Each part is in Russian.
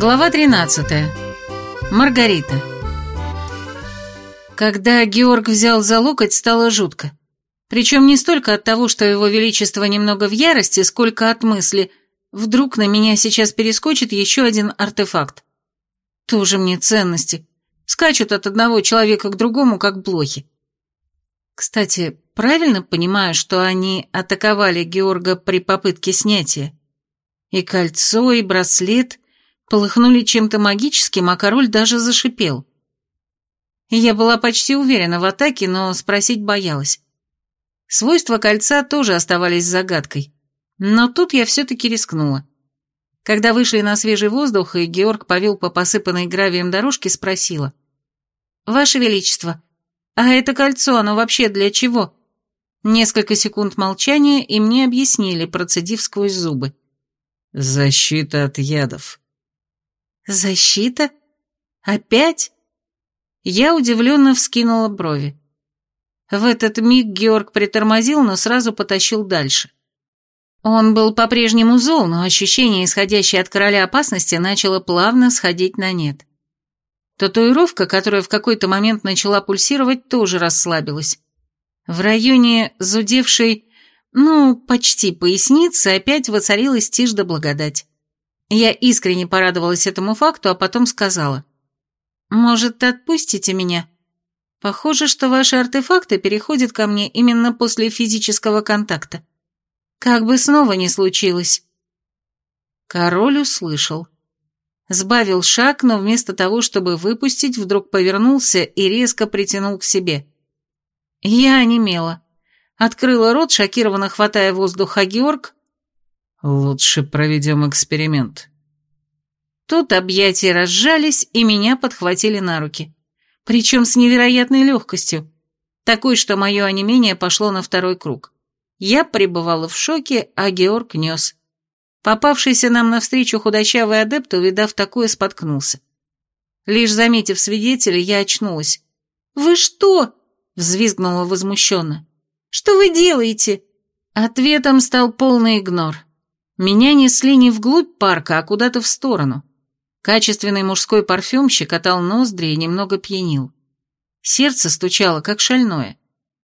Глава 13. Маргарита. Когда Георг взял за локоть, стало жутко. Причем не столько от того, что его величество немного в ярости, сколько от мысли «вдруг на меня сейчас перескочит еще один артефакт». Тоже мне ценности. Скачут от одного человека к другому, как блохи. Кстати, правильно понимаю, что они атаковали Георга при попытке снятия? И кольцо, и браслет полыхнули чем-то магическим, а король даже зашипел. Я была почти уверена в атаке, но спросить боялась. Свойства кольца тоже оставались загадкой, но тут я все-таки рискнула. Когда вышли на свежий воздух, и Георг повел по посыпанной гравием дорожке, спросила. «Ваше Величество, а это кольцо, оно вообще для чего?» Несколько секунд молчания, и мне объяснили, процедив сквозь зубы. «Защита от ядов». «Защита? Опять?» Я удивленно вскинула брови. В этот миг Георг притормозил, но сразу потащил дальше. Он был по-прежнему зол, но ощущение, исходящее от короля опасности, начало плавно сходить на нет. Татуировка, которая в какой-то момент начала пульсировать, тоже расслабилась. В районе зудевшей, ну, почти поясницы, опять воцарилась тишь да благодать. Я искренне порадовалась этому факту, а потом сказала. «Может, отпустите меня? Похоже, что ваши артефакты переходят ко мне именно после физического контакта. Как бы снова ни случилось». Король услышал. Сбавил шаг, но вместо того, чтобы выпустить, вдруг повернулся и резко притянул к себе. Я онемела. Открыла рот, шокированно хватая воздух, а Георг «Лучше проведем эксперимент». Тут объятия разжались, и меня подхватили на руки. Причем с невероятной легкостью. Такой, что мое онемение пошло на второй круг. Я пребывала в шоке, а Георг нес. Попавшийся нам навстречу худощавый адепт, увидав такое, споткнулся. Лишь заметив свидетеля, я очнулась. «Вы что?» — взвизгнула возмущенно. «Что вы делаете?» Ответом стал полный игнор. Меня несли не вглубь парка, а куда-то в сторону. Качественный мужской парфюм щекотал ноздри и немного пьянил. Сердце стучало, как шальное.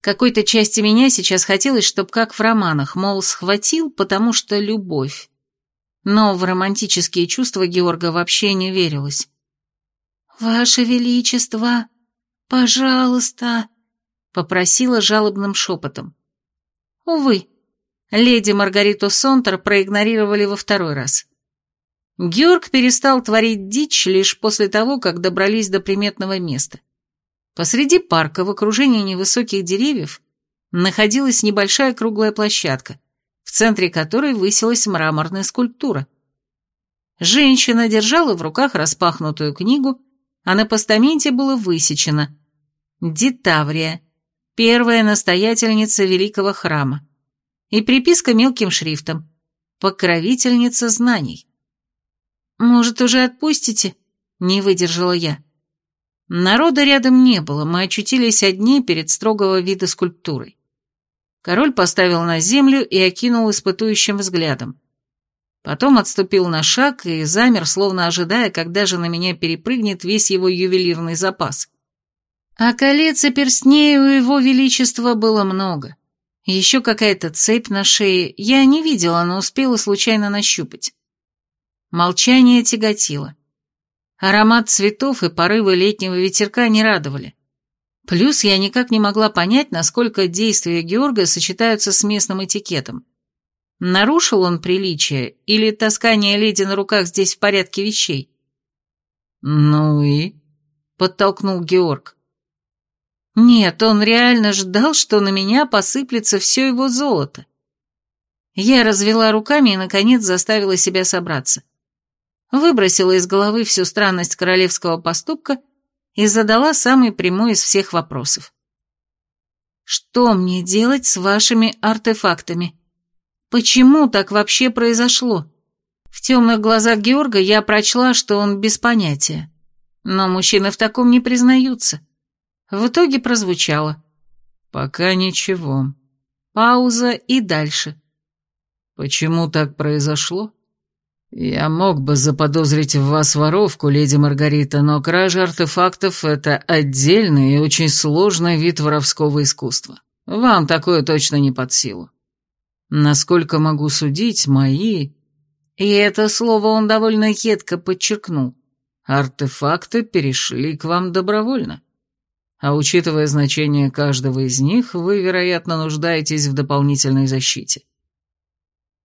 Какой-то части меня сейчас хотелось, чтоб как в романах, мол, схватил, потому что любовь. Но в романтические чувства Георга вообще не верилось. «Ваше Величество, пожалуйста», — попросила жалобным шепотом. Увы, леди Маргариту Сонтер проигнорировали во второй раз. Георг перестал творить дичь лишь после того, как добрались до приметного места. Посреди парка, в окружении невысоких деревьев, находилась небольшая круглая площадка, в центре которой высилась мраморная скульптура. Женщина держала в руках распахнутую книгу, а на постаменте было высечено «Дитаврия, первая настоятельница великого храма» и приписка мелким шрифтом «Покровительница знаний». «Может, уже отпустите?» — не выдержала я. Народа рядом не было, мы очутились одни перед строгого вида скульптурой. Король поставил на землю и окинул испытующим взглядом. Потом отступил на шаг и замер, словно ожидая, когда же на меня перепрыгнет весь его ювелирный запас. А колец и перстней у его величества было много. Еще какая-то цепь на шее, я не видела, но успела случайно нащупать. Молчание тяготило. Аромат цветов и порывы летнего ветерка не радовали. Плюс я никак не могла понять, насколько действия Георга сочетаются с местным этикетом. Нарушил он приличие, или таскание леди на руках здесь в порядке вещей? «Ну и?» — подтолкнул Георг. «Нет, он реально ждал, что на меня посыплется все его золото». Я развела руками и, наконец, заставила себя собраться выбросила из головы всю странность королевского поступка и задала самый прямой из всех вопросов. «Что мне делать с вашими артефактами? Почему так вообще произошло?» В темных глазах Георга я прочла, что он без понятия. Но мужчины в таком не признаются. В итоге прозвучало. «Пока ничего». Пауза и дальше. «Почему так произошло?» «Я мог бы заподозрить в вас воровку, леди Маргарита, но кража артефактов — это отдельный и очень сложный вид воровского искусства. Вам такое точно не под силу. Насколько могу судить, мои...» И это слово он довольно едко подчеркнул. «Артефакты перешли к вам добровольно. А учитывая значение каждого из них, вы, вероятно, нуждаетесь в дополнительной защите».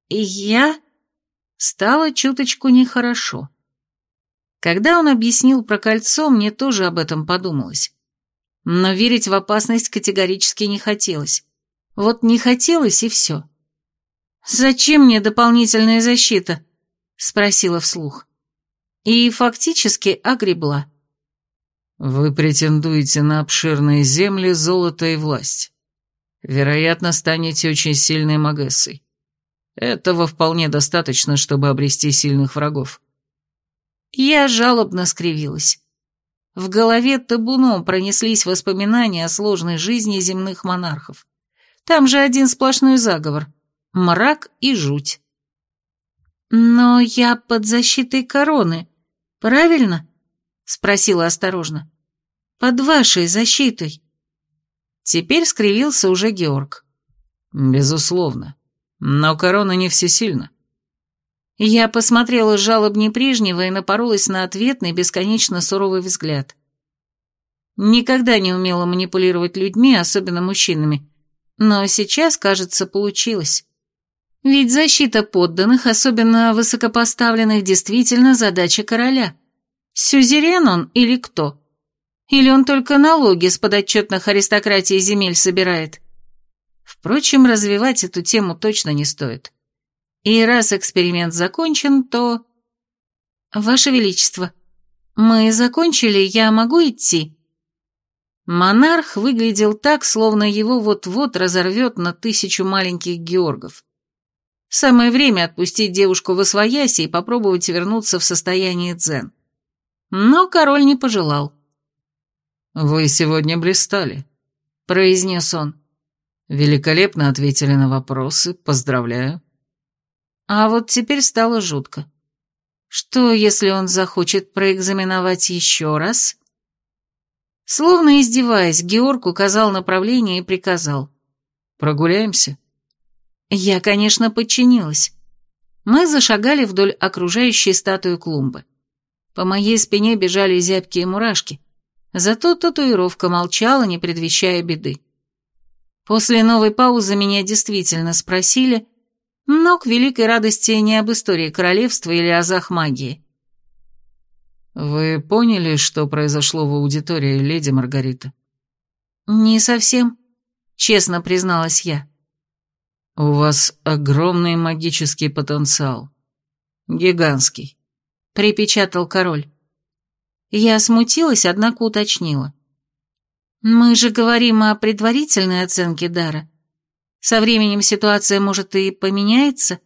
«И я...» Стало чуточку нехорошо. Когда он объяснил про кольцо, мне тоже об этом подумалось. Но верить в опасность категорически не хотелось. Вот не хотелось и все. «Зачем мне дополнительная защита?» — спросила вслух. И фактически огребла. «Вы претендуете на обширные земли, золото и власть. Вероятно, станете очень сильной Магессой. Этого вполне достаточно, чтобы обрести сильных врагов. Я жалобно скривилась. В голове табуном пронеслись воспоминания о сложной жизни земных монархов. Там же один сплошной заговор. Мрак и жуть. «Но я под защитой короны, правильно?» — спросила осторожно. «Под вашей защитой». Теперь скривился уже Георг. «Безусловно. Но корона не всесильна. Я посмотрела жалобнее прежнего и напоролась на ответный, бесконечно суровый взгляд. Никогда не умела манипулировать людьми, особенно мужчинами. Но сейчас, кажется, получилось. Ведь защита подданных, особенно высокопоставленных, действительно задача короля. Сюзерен он или кто? Или он только налоги с подотчетных аристократий земель собирает? Впрочем, развивать эту тему точно не стоит. И раз эксперимент закончен, то... Ваше Величество, мы закончили, я могу идти? Монарх выглядел так, словно его вот-вот разорвет на тысячу маленьких георгов. Самое время отпустить девушку в освояси и попробовать вернуться в состояние дзен. Но король не пожелал. «Вы сегодня блистали», — произнес он. Великолепно ответили на вопросы, поздравляю. А вот теперь стало жутко. Что, если он захочет проэкзаменовать еще раз? Словно издеваясь, Георг указал направление и приказал. «Прогуляемся?» Я, конечно, подчинилась. Мы зашагали вдоль окружающей статуи клумбы. По моей спине бежали зябкие мурашки, зато татуировка молчала, не предвещая беды. После новой паузы меня действительно спросили, но к великой радости не об истории королевства или азах магии. «Вы поняли, что произошло в аудитории, леди Маргарита?» «Не совсем», — честно призналась я. «У вас огромный магический потенциал. Гигантский», — припечатал король. Я смутилась, однако уточнила. Мы же говорим о предварительной оценке дара. Со временем ситуация, может, и поменяется?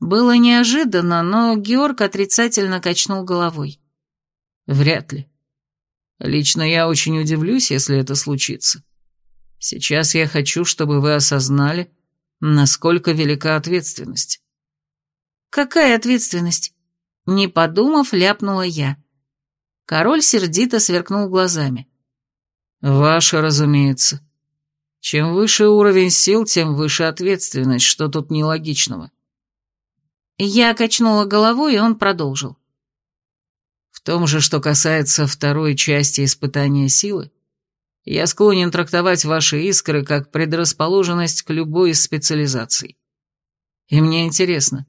Было неожиданно, но Георг отрицательно качнул головой. Вряд ли. Лично я очень удивлюсь, если это случится. Сейчас я хочу, чтобы вы осознали, насколько велика ответственность. Какая ответственность? Не подумав, ляпнула я. Король сердито сверкнул глазами. Ваше, разумеется. Чем выше уровень сил, тем выше ответственность, что тут нелогичного. Я качнула головой, и он продолжил. В том же, что касается второй части испытания силы, я склонен трактовать ваши искры как предрасположенность к любой из специализаций. И мне интересно,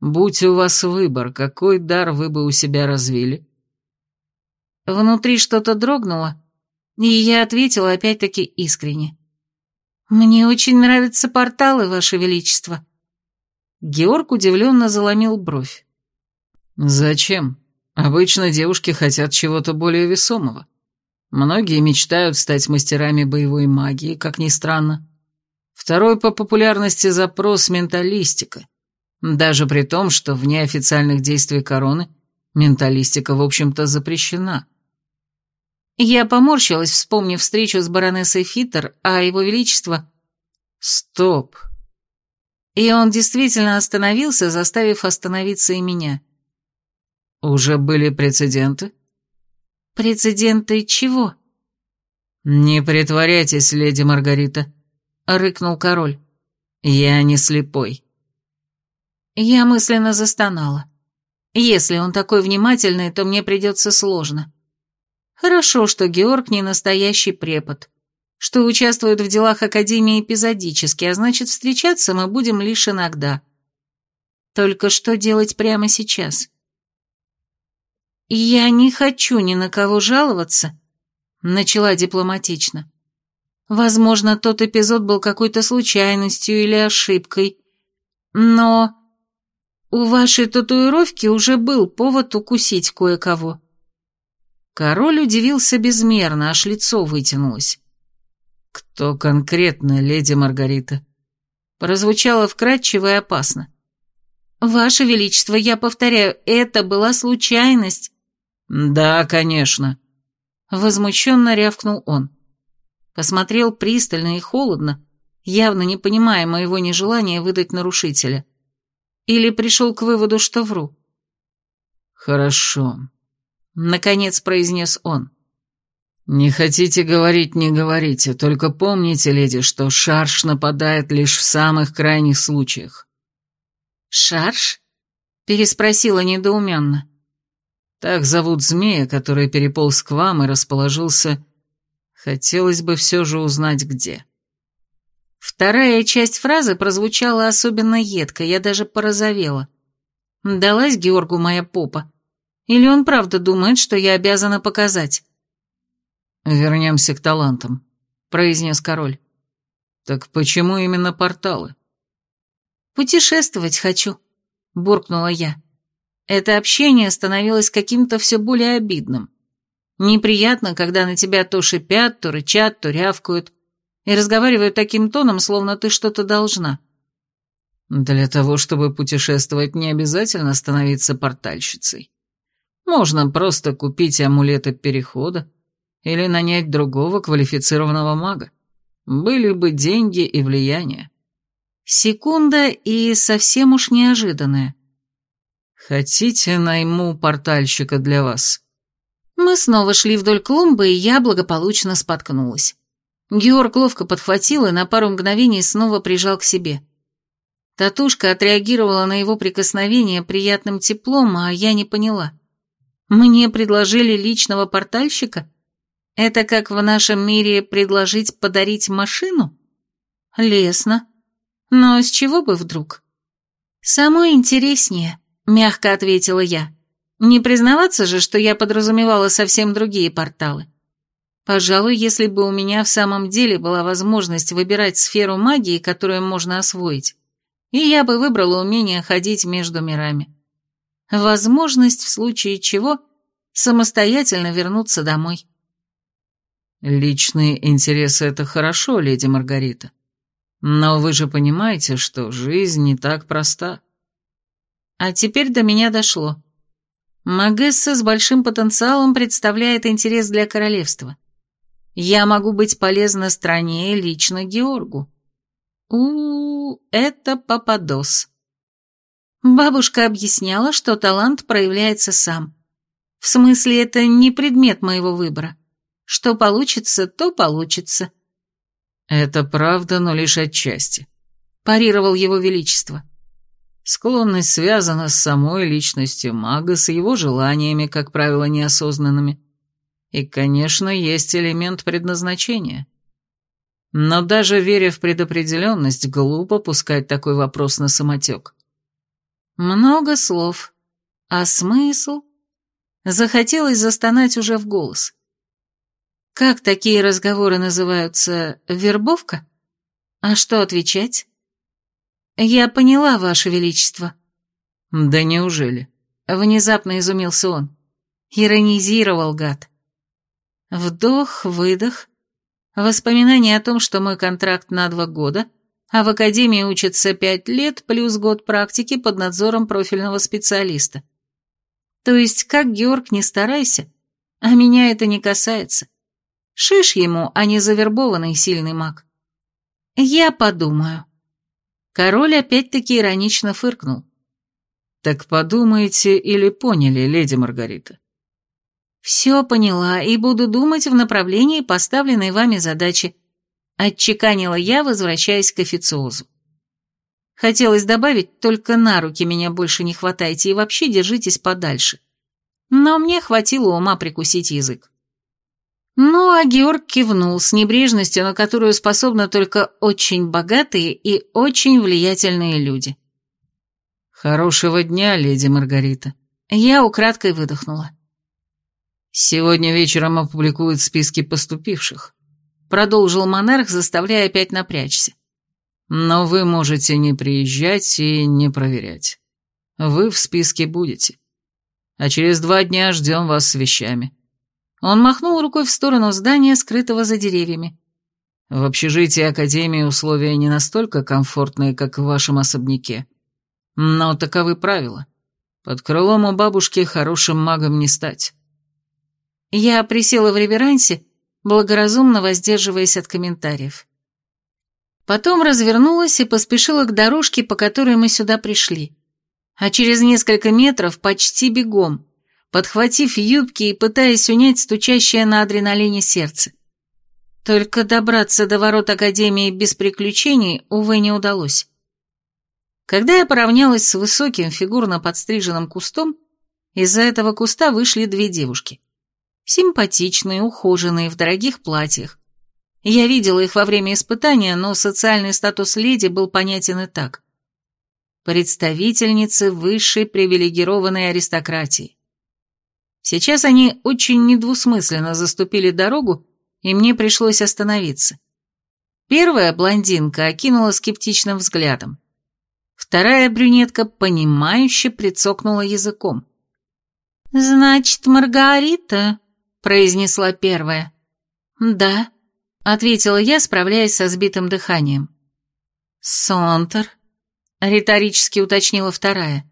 будь у вас выбор, какой дар вы бы у себя развили? Внутри что-то дрогнуло, и я ответила опять-таки искренне. «Мне очень нравятся порталы, Ваше Величество». Георг удивленно заломил бровь. «Зачем? Обычно девушки хотят чего-то более весомого. Многие мечтают стать мастерами боевой магии, как ни странно. Второй по популярности запрос – менталистика. Даже при том, что вне официальных действий короны менталистика, в общем-то, запрещена. Я поморщилась, вспомнив встречу с баронессой Фиттер, а его величество... Стоп. И он действительно остановился, заставив остановиться и меня. «Уже были прецеденты?» «Прецеденты чего?» «Не притворяйтесь, леди Маргарита», — рыкнул король. «Я не слепой». Я мысленно застонала. Если он такой внимательный, то мне придется сложно. Хорошо, что Георг не настоящий препод, что участвует в делах Академии эпизодически, а значит, встречаться мы будем лишь иногда. Только что делать прямо сейчас? «Я не хочу ни на кого жаловаться», — начала дипломатично. «Возможно, тот эпизод был какой-то случайностью или ошибкой, но у вашей татуировки уже был повод укусить кое-кого». Король удивился безмерно, аж лицо вытянулось. «Кто конкретно, леди Маргарита?» Прозвучало вкрадчиво и опасно. «Ваше Величество, я повторяю, это была случайность». «Да, конечно», — возмущенно рявкнул он. Посмотрел пристально и холодно, явно не понимая моего нежелания выдать нарушителя. Или пришел к выводу, что вру. «Хорошо. Наконец произнес он. «Не хотите говорить, не говорите, только помните, леди, что шарш нападает лишь в самых крайних случаях». «Шарш?» — переспросила недоуменно. «Так зовут змея, который переполз к вам и расположился... Хотелось бы все же узнать, где». Вторая часть фразы прозвучала особенно едко, я даже порозовела. Далась Георгу моя попа. Или он правда думает, что я обязана показать?» «Вернемся к талантам», — произнес король. «Так почему именно порталы?» «Путешествовать хочу», — буркнула я. Это общение становилось каким-то все более обидным. Неприятно, когда на тебя то шипят, то рычат, то рявкают, и разговаривают таким тоном, словно ты что-то должна. Для того, чтобы путешествовать, не обязательно становиться портальщицей. Можно просто купить амулеты перехода или нанять другого квалифицированного мага. Были бы деньги и влияние. Секунда и совсем уж неожиданная. Хотите, найму портальщика для вас? Мы снова шли вдоль клумбы, и я благополучно споткнулась. Георг ловко подхватил и на пару мгновений снова прижал к себе. Татушка отреагировала на его прикосновение приятным теплом, а я не поняла. Мне предложили личного портальщика? Это как в нашем мире предложить подарить машину? Лесно. Но с чего бы вдруг? Самое интереснее, мягко ответила я. Не признаваться же, что я подразумевала совсем другие порталы. Пожалуй, если бы у меня в самом деле была возможность выбирать сферу магии, которую можно освоить, и я бы выбрала умение ходить между мирами возможность в случае чего самостоятельно вернуться домой. Личные интересы — это хорошо, леди Маргарита. Но вы же понимаете, что жизнь не так проста. А теперь до меня дошло. Магесса с большим потенциалом представляет интерес для королевства. Я могу быть полезна стране и лично Георгу. У, -у, -у это попадос. Бабушка объясняла, что талант проявляется сам. В смысле, это не предмет моего выбора. Что получится, то получится. Это правда, но лишь отчасти. Парировал его величество. Склонность связана с самой личностью мага, с его желаниями, как правило, неосознанными. И, конечно, есть элемент предназначения. Но даже веря в предопределенность, глупо пускать такой вопрос на самотек. Много слов. А смысл? Захотелось застонать уже в голос. Как такие разговоры называются? Вербовка? А что отвечать? Я поняла, Ваше Величество. Да неужели? Внезапно изумился он. Иронизировал гад. Вдох, выдох. Воспоминание о том, что мой контракт на два года — а в академии учатся пять лет плюс год практики под надзором профильного специалиста. То есть, как Георг не старайся, а меня это не касается. Шиш ему, а не завербованный сильный маг. Я подумаю. Король опять-таки иронично фыркнул. «Так подумайте или поняли, леди Маргарита?» «Все поняла и буду думать в направлении поставленной вами задачи», отчеканила я, возвращаясь к официозу. Хотелось добавить, только на руки меня больше не хватайте и вообще держитесь подальше. Но мне хватило ума прикусить язык. Ну, а Георг кивнул с небрежностью, на которую способны только очень богатые и очень влиятельные люди. «Хорошего дня, леди Маргарита». Я украдкой выдохнула. «Сегодня вечером опубликуют списки поступивших», — продолжил монарх, заставляя опять напрячься. «Но вы можете не приезжать и не проверять. Вы в списке будете. А через два дня ждем вас с вещами». Он махнул рукой в сторону здания, скрытого за деревьями. «В общежитии Академии условия не настолько комфортные, как в вашем особняке. Но таковы правила. Под крылом у бабушки хорошим магом не стать. Я присела в реверансе, благоразумно воздерживаясь от комментариев. Потом развернулась и поспешила к дорожке, по которой мы сюда пришли. А через несколько метров почти бегом, подхватив юбки и пытаясь унять стучащее на адреналине сердце. Только добраться до ворот Академии без приключений, увы, не удалось. Когда я поравнялась с высоким фигурно подстриженным кустом, из-за этого куста вышли две девушки. Симпатичные, ухоженные, в дорогих платьях. Я видела их во время испытания, но социальный статус леди был понятен и так. Представительницы высшей привилегированной аристократии. Сейчас они очень недвусмысленно заступили дорогу, и мне пришлось остановиться. Первая блондинка окинула скептичным взглядом. Вторая брюнетка, понимающе прицокнула языком. «Значит, Маргарита?» — произнесла первая. «Да», — ответила я, справляясь со сбитым дыханием. «Сонтер», — риторически уточнила вторая.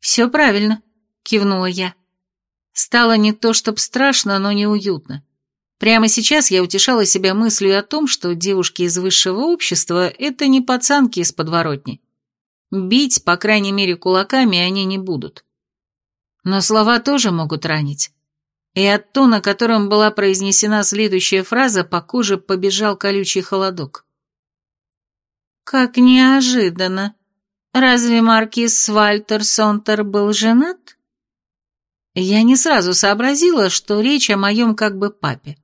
«Все правильно», — кивнула я. Стало не то чтоб страшно, но неуютно. Прямо сейчас я утешала себя мыслью о том, что девушки из высшего общества — это не пацанки из подворотни. Бить, по крайней мере, кулаками они не будут. Но слова тоже могут ранить. И от тона, которым была произнесена следующая фраза, по коже побежал колючий холодок. «Как неожиданно! Разве маркиз Вальтер Сонтер был женат?» Я не сразу сообразила, что речь о моем как бы папе.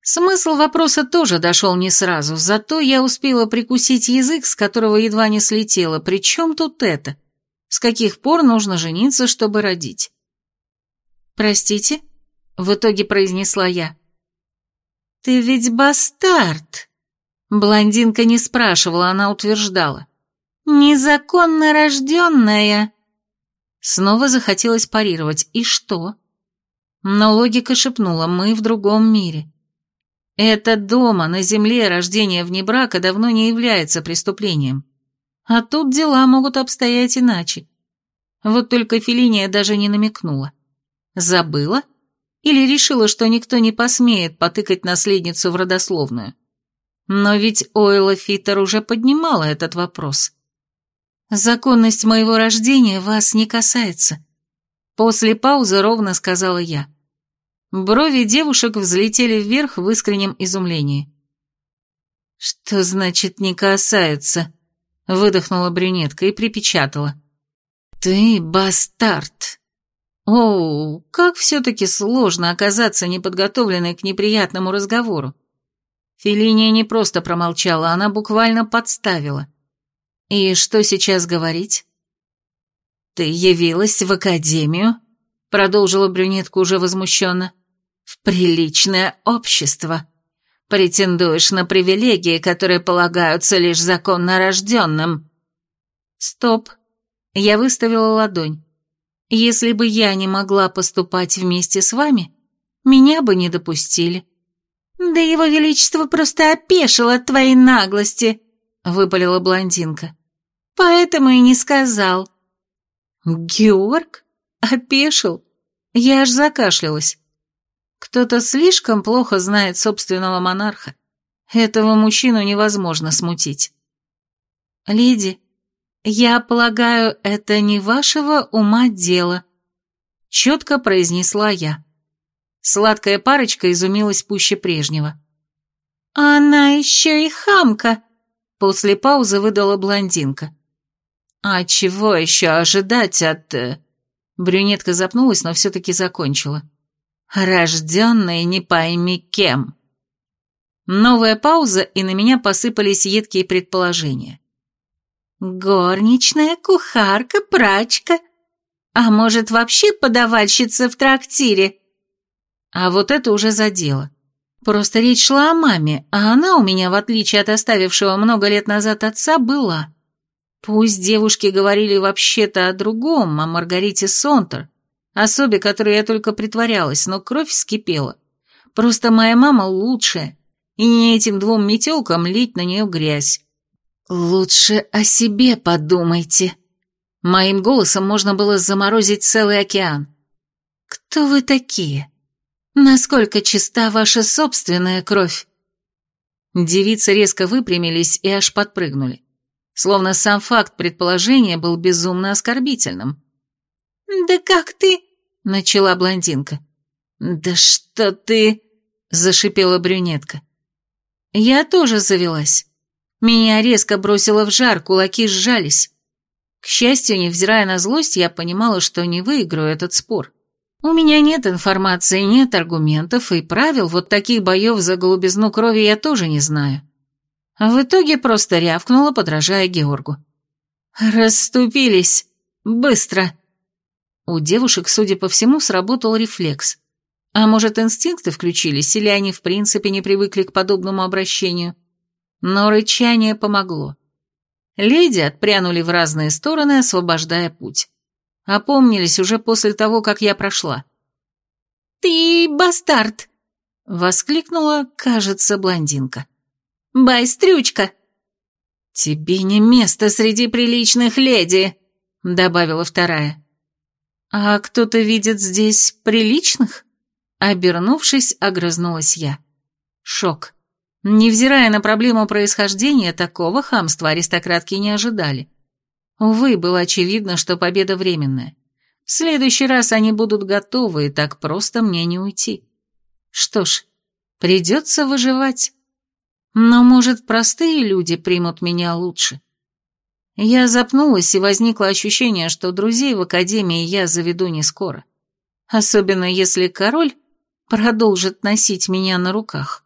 Смысл вопроса тоже дошел не сразу, зато я успела прикусить язык, с которого едва не слетела. Причем тут это? С каких пор нужно жениться, чтобы родить? «Простите?» — в итоге произнесла я. «Ты ведь бастард!» Блондинка не спрашивала, она утверждала. «Незаконно рожденная!» Снова захотелось парировать. «И что?» Но логика шепнула, мы в другом мире. Это дома, на земле, рождение вне брака давно не является преступлением. А тут дела могут обстоять иначе. Вот только Фелиния даже не намекнула. Забыла? Или решила, что никто не посмеет потыкать наследницу в родословную? Но ведь Ойла Фитер уже поднимала этот вопрос. «Законность моего рождения вас не касается», — после паузы ровно сказала я. Брови девушек взлетели вверх в искреннем изумлении. «Что значит «не касается»?» — выдохнула брюнетка и припечатала. «Ты бастард!» О, как все-таки сложно оказаться неподготовленной к неприятному разговору. Фелиния не просто промолчала, она буквально подставила. И что сейчас говорить? «Ты явилась в академию?» — продолжила брюнетка уже возмущенно в приличное общество. Претендуешь на привилегии, которые полагаются лишь законно рожденным. Стоп. Я выставила ладонь. Если бы я не могла поступать вместе с вами, меня бы не допустили. Да его величество просто опешило от твоей наглости, выпалила блондинка. Поэтому и не сказал. Георг? Опешил? Я аж закашлялась. Кто-то слишком плохо знает собственного монарха. Этого мужчину невозможно смутить. «Леди, я полагаю, это не вашего ума дело», — четко произнесла я. Сладкая парочка изумилась пуще прежнего. «Она еще и хамка», — после паузы выдала блондинка. «А чего еще ожидать от...» э, Брюнетка запнулась, но все-таки закончила. «Рожденный не пойми кем». Новая пауза, и на меня посыпались едкие предположения. Горничная, кухарка, прачка. А может, вообще подавальщица в трактире? А вот это уже задело. Просто речь шла о маме, а она у меня, в отличие от оставившего много лет назад отца, была. Пусть девушки говорили вообще-то о другом, о Маргарите Сонтер, особе которой я только притворялась, но кровь вскипела. Просто моя мама лучшая, и не этим двум метелкам лить на нее грязь. «Лучше о себе подумайте». Моим голосом можно было заморозить целый океан. «Кто вы такие? Насколько чиста ваша собственная кровь?» Девицы резко выпрямились и аж подпрыгнули. Словно сам факт предположения был безумно оскорбительным. «Да как ты?» — начала блондинка. «Да что ты...» — зашипела брюнетка. Я тоже завелась. Меня резко бросило в жар, кулаки сжались. К счастью, невзирая на злость, я понимала, что не выиграю этот спор. У меня нет информации, нет аргументов и правил, вот таких боев за голубизну крови я тоже не знаю. В итоге просто рявкнула, подражая Георгу. «Расступились! Быстро!» У девушек, судя по всему, сработал рефлекс. А может, инстинкты включились, или они в принципе не привыкли к подобному обращению. Но рычание помогло. Леди отпрянули в разные стороны, освобождая путь. Опомнились уже после того, как я прошла. «Ты бастард!» — воскликнула, кажется, блондинка. «Байстрючка!» «Тебе не место среди приличных леди!» — добавила вторая. «А кто-то видит здесь приличных?» Обернувшись, огрызнулась я. Шок. Невзирая на проблему происхождения, такого хамства аристократки не ожидали. Увы, было очевидно, что победа временная. В следующий раз они будут готовы, и так просто мне не уйти. Что ж, придется выживать. Но, может, простые люди примут меня лучше. Я запнулась, и возникло ощущение, что друзей в академии я заведу не скоро. Особенно если король продолжит носить меня на руках.